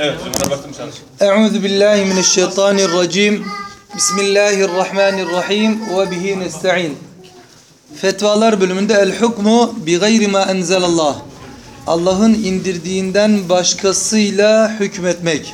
Evet, Euzu billahi mineşşeytanirracim. Bismillahirrahmanirrahim ve bihi nestaîn. Fetvalar bölümünde el hukmu bi gayri ma enzelallah. Allah'ın indirdiğinden başkasıyla hükmetmek.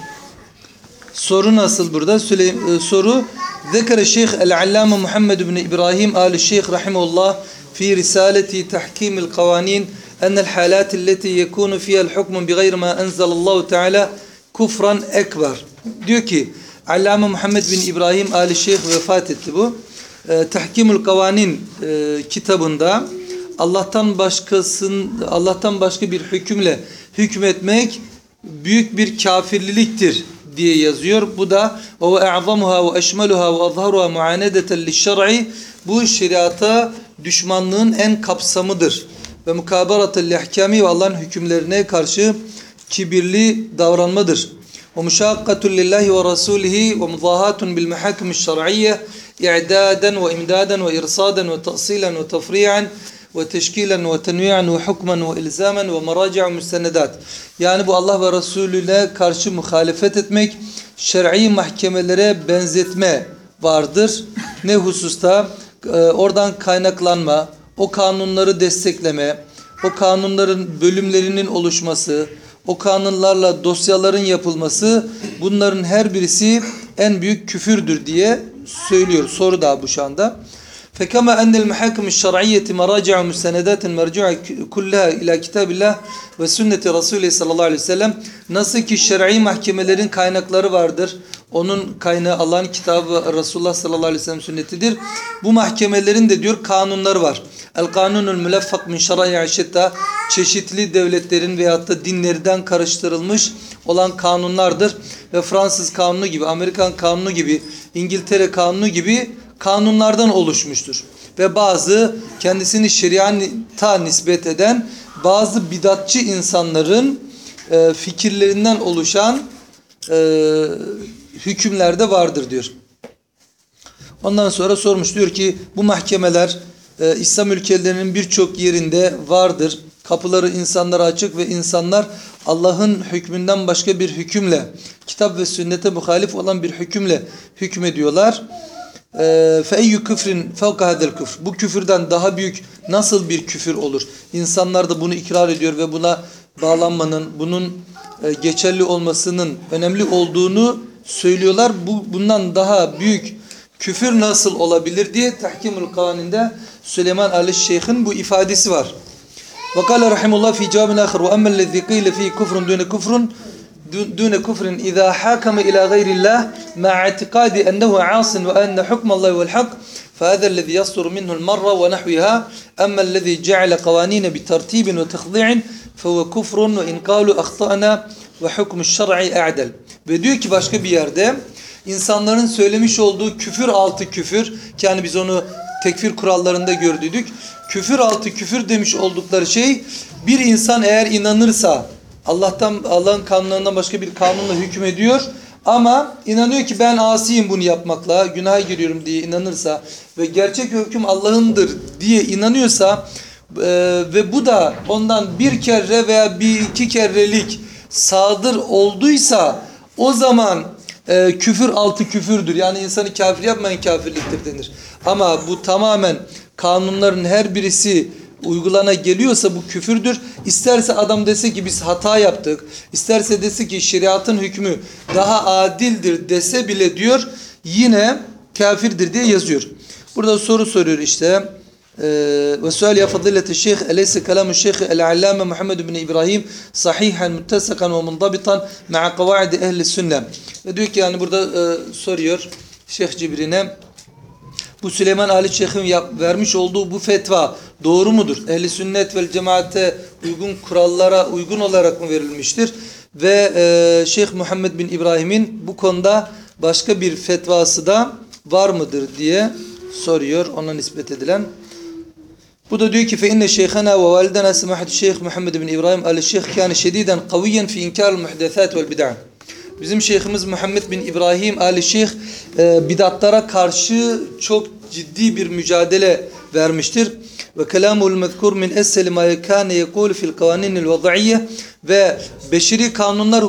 Soru nasıl burada? Süleym e, soru Zekere Şeyh el-Allame Muhammed bin İbrahim Ali Şeyh rahimehullah fi risaleti Tahkimul Kavanin en el halat elleti yekunu fiha el hukmu bi gayri ma enzelallahu teala kufran ekber. Diyor ki Allame Muhammed bin İbrahim Ali Şeyh vefat etti bu. E, Tahkimul Kavanin e, kitabında Allah'tan başkasın Allah'tan başka bir hükümle hükmetmek büyük bir kafirliliktir diye yazıyor. Bu da ve e'zamuha ve eşmeluha ve azharuha muanedeten lişşer'i bu şeriata düşmanlığın en kapsamıdır. Ve mukabaratel lihkami ve Allah'ın hükümlerine karşı kibirli davranmadır. Ve muşakkatul lillahi ve rasulihi ve muzahatun bil mehakim şer'iyye i'daden ve imdaden ve irsaden ve ta'silen ve tafri'an ve teşkilen ve tenvi'an ve hukmen ve ilzamen ve meraci'u müstenedat. Yani bu Allah ve Resulüne karşı muhalefet etmek, şer'i mahkemelere benzetme vardır. Ne hususta? Ee, oradan kaynaklanma, o kanunları destekleme, o kanunların bölümlerinin oluşması, o kanunlarla dosyaların yapılması bunların her birisi en büyük küfürdür diye söylüyor. Soru da bu şu anda. فكما أن المحاكم الشرعية مراجع ومستندات مرجوعة كلها إلى كتاب الله ve sünneti Resulü sallallahu aleyhi ve sellem nasıl ki şer'i mahkemelerin kaynakları vardır. Onun kaynağı Allah'ın kitabı Resulullah sallallahu aleyhi ve sellem sünnetidir. Bu mahkemelerin de diyor kanunları var. El kanunul mülaffak min şer'i şetta çeşitli devletlerin veyahut da dinlerden karıştırılmış olan kanunlardır. Ve Fransız kanunu gibi, Amerikan kanunu gibi, İngiltere kanunu gibi kanunlardan oluşmuştur. Ve bazı kendisini şeriata nispet eden bazı bidatçı insanların e, fikirlerinden oluşan e, hükümlerde vardır diyor. Ondan sonra sormuş diyor ki bu mahkemeler e, İslam ülkelerinin birçok yerinde vardır. Kapıları insanlara açık ve insanlar Allah'ın hükmünden başka bir hükümle, kitap ve sünnete muhalif olan bir hükümle hükmediyorlar. فَاَيُّ küfrin فَوْقَ هَذَا küfr. Bu küfürden daha büyük nasıl bir küfür olur? İnsanlar da bunu ikrar ediyor ve buna bağlanmanın, bunun e, geçerli olmasının önemli olduğunu söylüyorlar. Bu bundan daha büyük küfür nasıl olabilir diye Tahkimul Kavaninde Süleyman Ali Şeyh'in bu ifadesi var. وقال رحمه الله في جواب آخر وأما الذي قيل فيه كفر دون كفر دون كفر إذا حاكم إلى غير الله مع اعتقاد أنه عاص وأن حكم الله هو الحق فهذا الذي يصدر منه المرة ونحوها أما الذي جعل قوانين بترتيب وتخضيع فهو كفر وإن قالوا أخطأنا وحكم الشرع أعدل ve diyor ki başka bir yerde insanların söylemiş olduğu küfür altı küfür ki yani biz onu tekfir kurallarında gördük. Küfür altı küfür demiş oldukları şey bir insan eğer inanırsa Allah'tan Allah'ın kanunlarından başka bir kanunla hükmediyor ama inanıyor ki ben asiyim bunu yapmakla günaha giriyorum diye inanırsa ve gerçek hüküm Allah'ındır diye inanıyorsa e, ve bu da ondan bir kere veya bir iki kerelik sadır olduysa o zaman e, küfür altı küfürdür. Yani insanı kafir yapmayan kafirliktir denir. Ama bu tamamen kanunların her birisi uygulana geliyorsa bu küfürdür. İsterse adam dese ki biz hata yaptık. İsterse dese ki şeriatın hükmü daha adildir dese bile diyor yine kafirdir diye yazıyor. Burada soru soruyor işte. Ve sual ya fadilete şeyh eleyse kelamu şeyh el-allame Muhammed bin İbrahim sahihan muttasakan ve mundabitan ma'a kavaidi ehli sünne. Ve diyor ki yani burada e, soruyor Şeyh Cibrin'e bu Süleyman Ali Şeyh'in vermiş olduğu bu fetva doğru mudur? Ehli sünnet vel cemaate uygun kurallara uygun olarak mı verilmiştir? Ve e, Şeyh Muhammed bin İbrahim'in bu konuda başka bir fetvası da var mıdır diye soruyor ona nispet edilen. Bu da diyor ki şeyhana ve validena semahat Şeyh Muhammed bin İbrahim Ali Şeyh kana şediden kaviyen fi inkar muhdesat vel bid'ah. Bizim şeyhimiz Muhammed bin İbrahim Ali Şeyh e, bidatlara karşı çok ciddi bir mücadele vermiştir. Ve kelamul mezkur min esseli ma kana yekul fil kavaninil vad'iyye ve beşeri kanunlar e,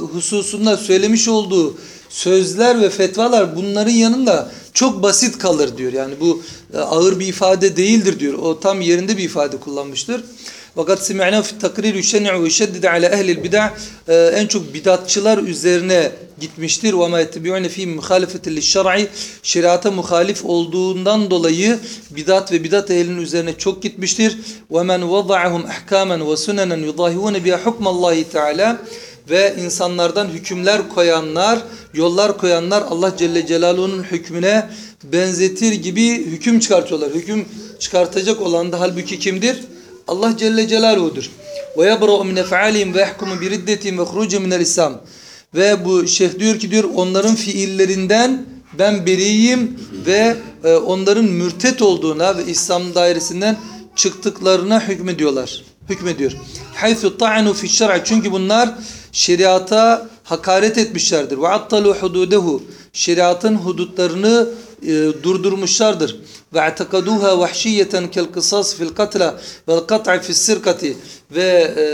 hususunda söylemiş olduğu sözler ve fetvalar bunların yanında çok basit kalır diyor. Yani bu e, ağır bir ifade değildir diyor. O tam yerinde bir ifade kullanmıştır. Fakat semi'na fi takrir yüşen'u ve yüşeddid ala ehlil bid'a e, en çok bidatçılar üzerine gitmiştir. Ve ma yettebi'une fi muhalefetin şer'i şeriata muhalif olduğundan dolayı bidat ve bidat ehlinin üzerine çok gitmiştir. Ve men vada'ahum ahkamen ve sunenen yudahivune biha hukmallahi teala ve insanlardan hükümler koyanlar, yollar koyanlar Allah Celle Celaluhu'nun hükmüne benzetir gibi hüküm çıkartıyorlar. Hüküm çıkartacak olan da halbuki kimdir? Allah Celle Celaluhu'dur. Ve yebra'u min ef'alihim ve yahkumu bi riddetin ve hurucin minel İslam. Ve bu şeyh diyor ki diyor onların fiillerinden ben beriyim ve e, onların mürtet olduğuna ve İslam dairesinden çıktıklarına hükmediyorlar. Hükmediyor. Haythu ta'anu fi şer'i çünkü bunlar şeriata hakaret etmişlerdir. Ve attalu hududehu şeriatın hudutlarını e, durdurmuşlardır. Ve atakaduha vahşiyeten kel kısas fil katla vel kat'i fis sirkati ve e,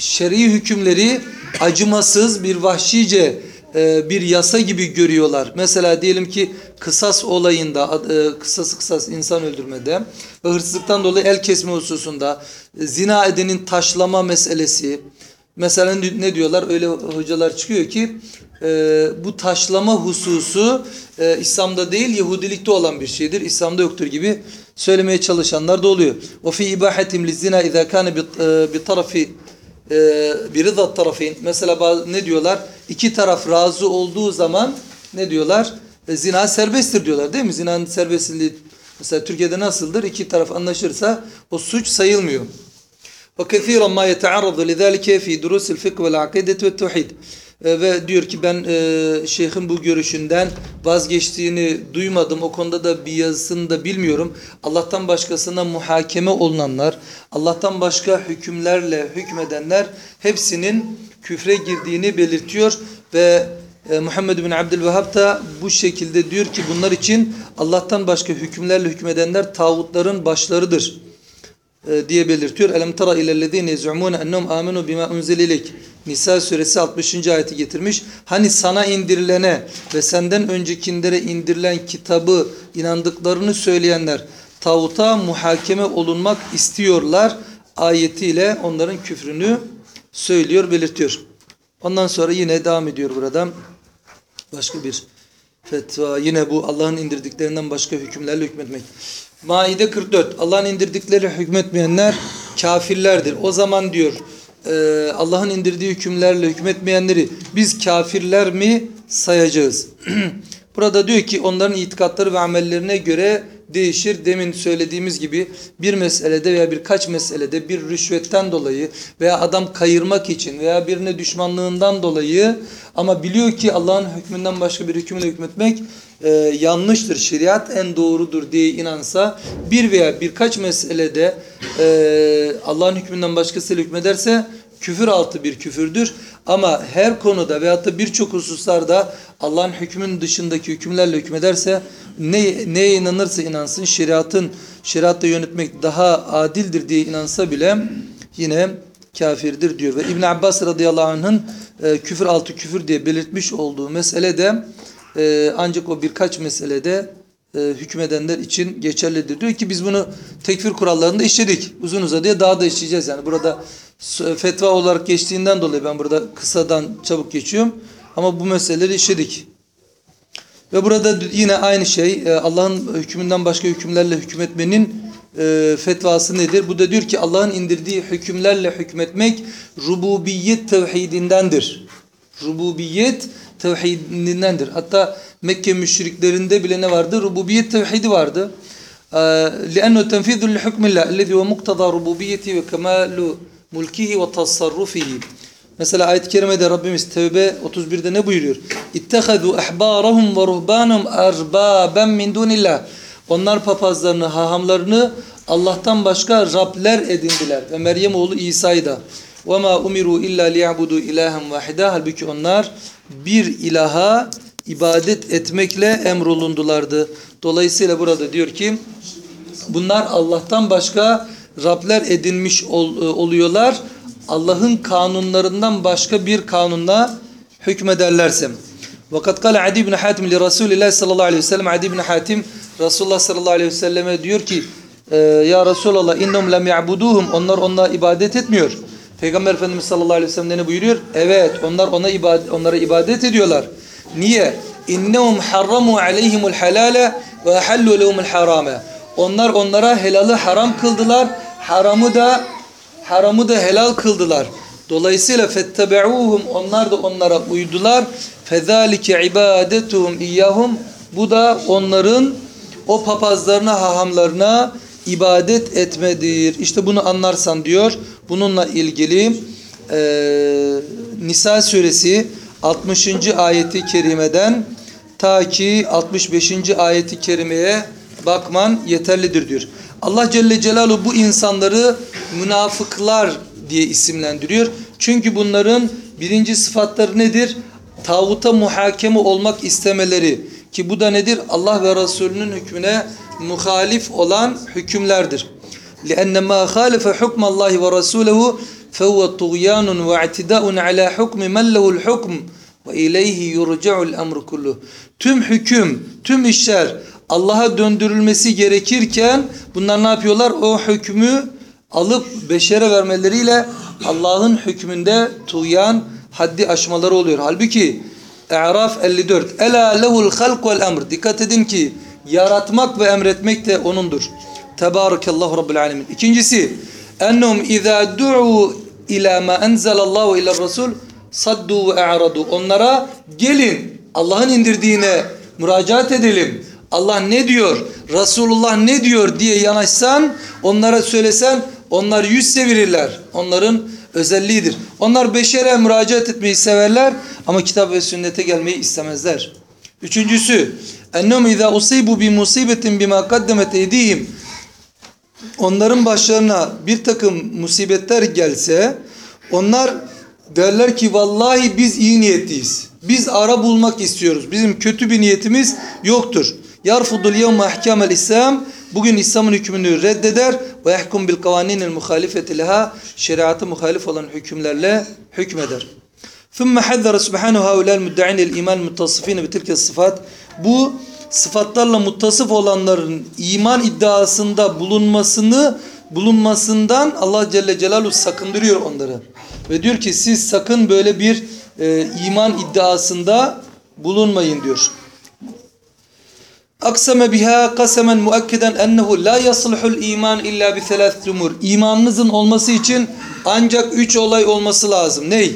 şer'i hükümleri acımasız bir vahşice e, bir yasa gibi görüyorlar. Mesela diyelim ki kısas olayında, e, kısas kısas insan öldürmede ve hırsızlıktan dolayı el kesme hususunda, e, zina edenin taşlama meselesi. Mesela ne diyorlar? Öyle hocalar çıkıyor ki e, bu taşlama hususu İslam'da değil Yahudilikte olan bir şeydir. İslam'da yoktur gibi söylemeye çalışanlar da oluyor. Ve fi ibahetim lizina iza kana bi tarafi bir rıza tarafın mesela bazı, ne diyorlar? İki taraf razı olduğu zaman ne diyorlar? E, zina serbesttir diyorlar değil mi? Zinanın serbestliği mesela Türkiye'de nasıldır? İki taraf anlaşırsa o suç sayılmıyor. وكثيرا ما يتعرض لذلك في دروس الفقه والعقيدة والتوحيد e, ve diyor ki ben e, şeyhin bu görüşünden vazgeçtiğini duymadım. O konuda da bir yazısını da bilmiyorum. Allah'tan başkasına muhakeme olunanlar, Allah'tan başka hükümlerle hükmedenler hepsinin küfre girdiğini belirtiyor ve e, Muhammed bin Abdülvehhab da bu şekilde diyor ki bunlar için Allah'tan başka hükümlerle hükmedenler tağutların başlarıdır diye belirtiyor. Elem tara ilellezine yez'umun ennehum amenu bima unzililek. Nisa suresi 60. ayeti getirmiş. Hani sana indirilene ve senden öncekilere indirilen kitabı inandıklarını söyleyenler tağuta muhakeme olunmak istiyorlar ayetiyle onların küfrünü söylüyor, belirtiyor. Ondan sonra yine devam ediyor burada. Başka bir fetva. Yine bu Allah'ın indirdiklerinden başka hükümlerle hükmetmek. Maide 44. Allah'ın indirdikleri hükmetmeyenler kafirlerdir. O zaman diyor e, Allah'ın indirdiği hükümlerle hükmetmeyenleri biz kafirler mi sayacağız? Burada diyor ki onların itikatları ve amellerine göre değişir. Demin söylediğimiz gibi bir meselede veya birkaç meselede bir rüşvetten dolayı veya adam kayırmak için veya birine düşmanlığından dolayı ama biliyor ki Allah'ın hükmünden başka bir hükümle hükmetmek e, yanlıştır. Şeriat en doğrudur diye inansa bir veya birkaç meselede e, Allah'ın hükmünden başkasıyla hükmederse küfür altı bir küfürdür. Ama her konuda veyahut da birçok hususlarda Allah'ın hükmün dışındaki hükümlerle hükmederse ne, neye inanırsa inansın şeriatın şeriatla yönetmek daha adildir diye inansa bile yine kafirdir diyor. Ve İbn Abbas radıyallahu anh'ın e, küfür altı küfür diye belirtmiş olduğu mesele de e, ancak o birkaç meselede e, hükmedenler için geçerlidir. Diyor ki biz bunu tekfir kurallarında işledik. Uzun uzadıya daha da işleyeceğiz. Yani burada fetva olarak geçtiğinden dolayı ben burada kısadan çabuk geçiyorum. Ama bu meseleleri işledik. Ve burada yine aynı şey e, Allah'ın hükmünden başka hükümlerle hükmetmenin e, fetvası nedir? Bu da diyor ki Allah'ın indirdiği hükümlerle hükmetmek rububiyet tevhidindendir. Rububiyet tevhidindendir. Hatta Mekke müşriklerinde bile ne vardı? Rububiyet tevhidi vardı. لأنه تنفيذ لحكم الله الذي هو مقتضى ربوبيته وكمال ملكه وتصرفه Mesela ayet-i kerimede Rabbimiz Tevbe 31'de ne buyuruyor? İttehadu ehbarahum ve ruhbanum erbaben min dunillah. Onlar papazlarını, hahamlarını Allah'tan başka Rabler edindiler. Ve Meryem oğlu İsa'yı da. وَمَا umiru illa liyabudu ilahen vahida. Halbuki onlar bir ilaha ibadet etmekle emrolundulardı. Dolayısıyla burada diyor ki bunlar Allah'tan başka Rabler edinmiş ol- e, oluyorlar. Allah'ın kanunlarından başka bir kanunla hükmederlerse. Vakat kale Adi ibn Hatim li Resulillah sallallahu aleyhi ve sellem Adi ibn Hatim Resulullah sallallahu aleyhi ve selleme diyor ki e, Ya Resulallah innehum lem ya'buduhum onlar ona ibadet etmiyor. Peygamber Efendimiz sallallahu aleyhi ve sellem ne buyuruyor? Evet onlar ona ibadet, onlara ibadet ediyorlar. Niye? İnnehum harramu aleyhimul halale ve ahallu lehumul harame. Onlar onlara helalı haram kıldılar. Haramı da haramı da helal kıldılar. Dolayısıyla fettebe'uhum onlar da onlara uydular. Fezalike ibadetuhum iyyahum bu da onların o papazlarına, hahamlarına ibadet etmedir. İşte bunu anlarsan diyor. Bununla ilgili eee Nisa suresi 60. ayeti kerimeden ta ki 65. ayeti kerimeye bakman yeterlidir diyor. Allah Celle Celaluhu bu insanları münafıklar diye isimlendiriyor. Çünkü bunların birinci sıfatları nedir? Tağuta muhakeme olmak istemeleri ki bu da nedir? Allah ve Resulünün hükmüne muhalif olan hükümlerdir. لأن ما خالف حكم الله ورسوله فهو طغيان واعتداء على حكم من له الحكم وإليه يرجع الأمر كله. Tüm hüküm, tüm işler Allah'a döndürülmesi gerekirken bunlar ne yapıyorlar? O hükmü alıp beşere vermeleriyle Allah'ın hükmünde tuğyan haddi aşmaları oluyor. Halbuki E'raf 54 Ela lehul halk vel emr Dikkat edin ki yaratmak ve emretmek de O'nundur. Tebarakallahu Rabbil Alemin. İkincisi ennehum izâ du'u ila ma enzelallahu ila Resul saddu ve e'radu. Onlara gelin Allah'ın indirdiğine müracaat edelim. Allah ne diyor? Resulullah ne diyor diye yanaşsan, onlara söylesen onlar yüz çevirirler. Onların özelliğidir. Onlar beşere müracaat etmeyi severler ama kitap ve sünnete gelmeyi istemezler. Üçüncüsü ennehum izâ usibu bi musibetin bima kaddemet eydihim onların başlarına bir takım musibetler gelse onlar derler ki vallahi biz iyi niyetliyiz. Biz ara bulmak istiyoruz. Bizim kötü bir niyetimiz yoktur. Yarfudul yevme ehkamel İslam. Bugün İslam'ın hükmünü reddeder ve ehkum bil kavaninil muhalifeti leha. Şeriatı muhalif olan hükümlerle hükmeder. Thumma hazzara subhanahu haulel müdde'inil iman muttasifine bi tilke sıfat. Bu sıfatlarla muttasıf olanların iman iddiasında bulunmasını bulunmasından Allah Celle Celaluhu sakındırıyor onları. Ve diyor ki siz sakın böyle bir e, iman iddiasında bulunmayın diyor. Aksame biha kasemen muakkeden ennehu la yasluhul iman illa bi thalath umur. İmanınızın olması için ancak üç olay olması lazım. Ney?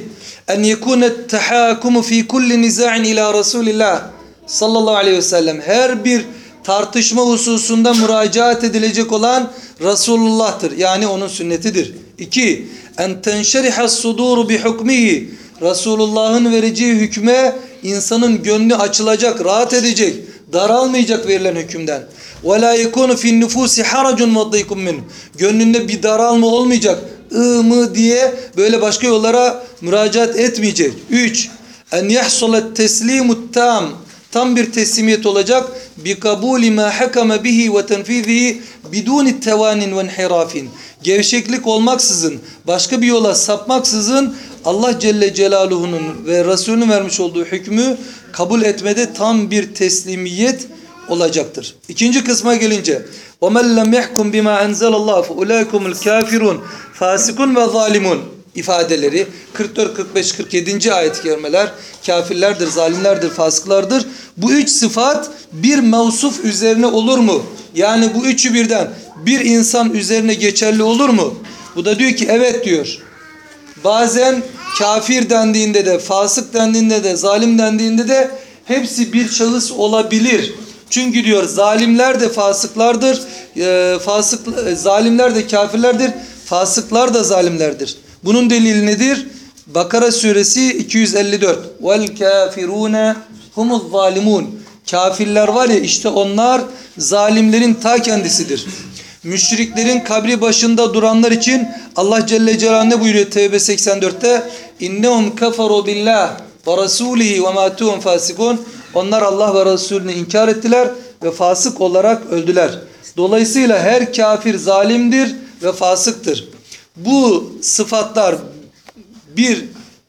En yekune tahakumu fi kulli niza'in ila Resulillah sallallahu aleyhi ve sellem. Her bir tartışma hususunda müracaat edilecek olan Resulullah'tır. Yani onun sünnetidir. İki, en tenşeriha suduru bi hukmihi. Resulullah'ın vereceği hükme insanın gönlü açılacak, rahat edecek, daralmayacak verilen hükümden. Ve la yekunu fi'n nufusi haracun ve min. Gönlünde bir daralma olmayacak. ı mı diye böyle başka yollara müracaat etmeyecek. Üç, en yahsulet teslimut tam tam bir teslimiyet olacak bi kabuli ma hakama bihi ve tenfizihi biduni tevanin ve inhirafin gevşeklik olmaksızın başka bir yola sapmaksızın Allah Celle Celaluhu'nun ve Resulünün vermiş olduğu hükmü kabul etmede tam bir teslimiyet olacaktır. İkinci kısma gelince وَمَنْ لَمْ يَحْكُمْ بِمَا أَنْزَلَ اللّٰهُ فَاُولَٰيكُمُ الْكَافِرُونَ fasikun ve zalimun ifadeleri 44, 45, 47. ayet-i kerimeler kafirlerdir, zalimlerdir, fasıklardır. Bu üç sıfat bir mevsuf üzerine olur mu? Yani bu üçü birden bir insan üzerine geçerli olur mu? Bu da diyor ki evet diyor. Bazen kafir dendiğinde de, fasık dendiğinde de, zalim dendiğinde de hepsi bir şahıs olabilir. Çünkü diyor zalimler de fasıklardır, e, fasık, e, zalimler de kafirlerdir, fasıklar da zalimlerdir. Bunun delili nedir? Bakara suresi 254. Vel kafirune humuz zalimun. Kafirler var ya işte onlar zalimlerin ta kendisidir. Müşriklerin kabri başında duranlar için Allah Celle Celaluhu ne buyuruyor Tevbe 84'te? İnnehum kafaru billah ve rasulihi ve matuhum fasikun. Onlar Allah ve Resulünü inkar ettiler ve fasık olarak öldüler. Dolayısıyla her kafir zalimdir ve fasıktır. Bu sıfatlar bir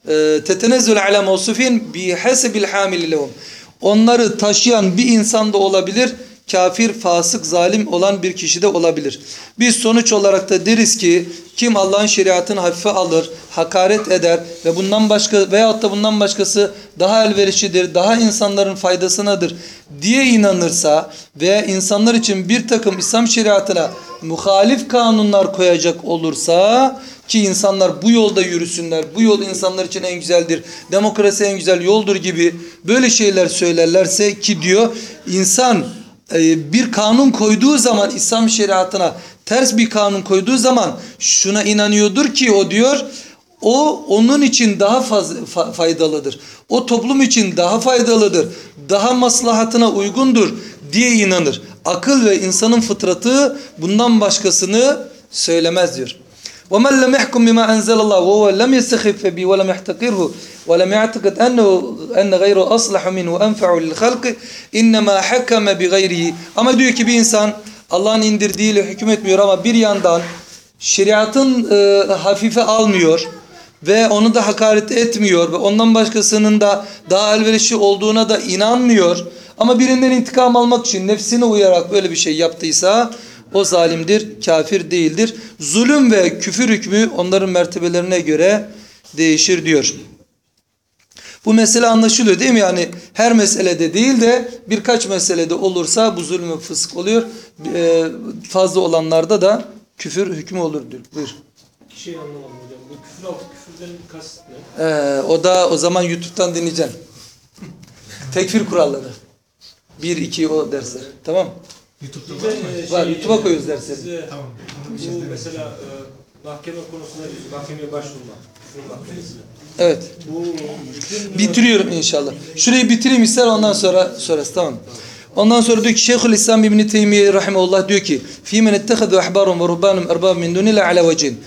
e, tetenezzül ala mevsufin bi hasebil hamil lehum. Onları taşıyan bir insanda olabilir, kafir, fasık, zalim olan bir kişi de olabilir. Biz sonuç olarak da deriz ki kim Allah'ın şeriatını hafife alır, hakaret eder ve bundan başka veyahut da bundan başkası daha elverişlidir, daha insanların faydasınadır diye inanırsa ve insanlar için bir takım İslam şeriatına muhalif kanunlar koyacak olursa ki insanlar bu yolda yürüsünler, bu yol insanlar için en güzeldir, demokrasi en güzel yoldur gibi böyle şeyler söylerlerse ki diyor insan bir kanun koyduğu zaman İslam şeriatına ters bir kanun koyduğu zaman şuna inanıyordur ki o diyor o onun için daha fazla fa- faydalıdır. O toplum için daha faydalıdır. Daha maslahatına uygundur diye inanır. Akıl ve insanın fıtratı bundan başkasını söylemez diyor. ومن لم يحكم بما أنزل الله وهو لم يستخف به ولم يحتقره ولم يعتقد أنه أن غيره أصلح منه وأنفع للخلق إنما حكم بغيره ama diyor ki bir insan Allah'ın indirdiğiyle hüküm etmiyor ama bir yandan şeriatın e, hafife almıyor ve onu da hakaret etmiyor ve ondan başkasının da daha elverişli olduğuna da inanmıyor ama birinden intikam almak için nefsine uyarak böyle bir şey yaptıysa o zalimdir, kafir değildir. Zulüm ve küfür hükmü onların mertebelerine göre değişir diyor. Bu mesele anlaşılıyor değil mi? Yani her meselede değil de birkaç meselede olursa bu zulüm ve fısk oluyor. Ee, fazla olanlarda da küfür hükmü olur diyor. Buyur. Bir şey anlamadım hocam. Bu küfür altı küfürden kasıt ne? Ee, o da o zaman YouTube'dan dinleyeceksin. Tekfir kuralları. Bir, iki o dersler. Tamam YouTube'da Bir var mı? e, Var, şey, YouTube'a koyuyoruz dersleri. Size Tamam. Şey bu mesela e, mahkeme konusunda biz mahkemeye başvurma. Evet. Bitiriyorum inşallah. Şurayı bitireyim ister ondan sonra sonrası tamam. Ondan sonra diyor ki Şeyhül İslam İbn Teymiye rahimehullah diyor ki "Fi men ittehadu ahbarun ve ruhbanum erbab min dunillah ala vecin."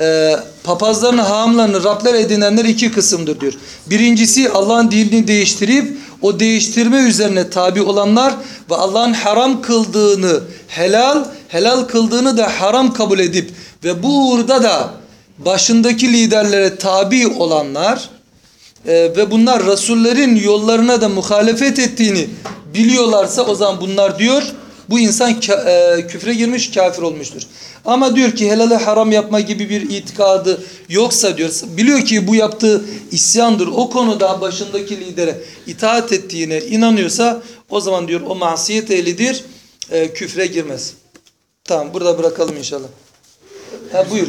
Ee, papazlarını, hahamlarını Rabler edinenler iki kısımdır diyor. Birincisi Allah'ın dinini değiştirip o değiştirme üzerine tabi olanlar ve Allah'ın haram kıldığını helal, helal kıldığını da haram kabul edip ve bu uğurda da başındaki liderlere tabi olanlar ee, ve bunlar Resullerin yollarına da muhalefet ettiğini biliyorlarsa o zaman bunlar diyor bu insan e, küfre girmiş kafir olmuştur. Ama diyor ki helale haram yapma gibi bir itikadı yoksa diyor biliyor ki bu yaptığı isyandır o konuda başındaki lidere itaat ettiğine inanıyorsa o zaman diyor o masiyet ehlidir e, küfre girmez. Tamam burada bırakalım inşallah. Ha buyur.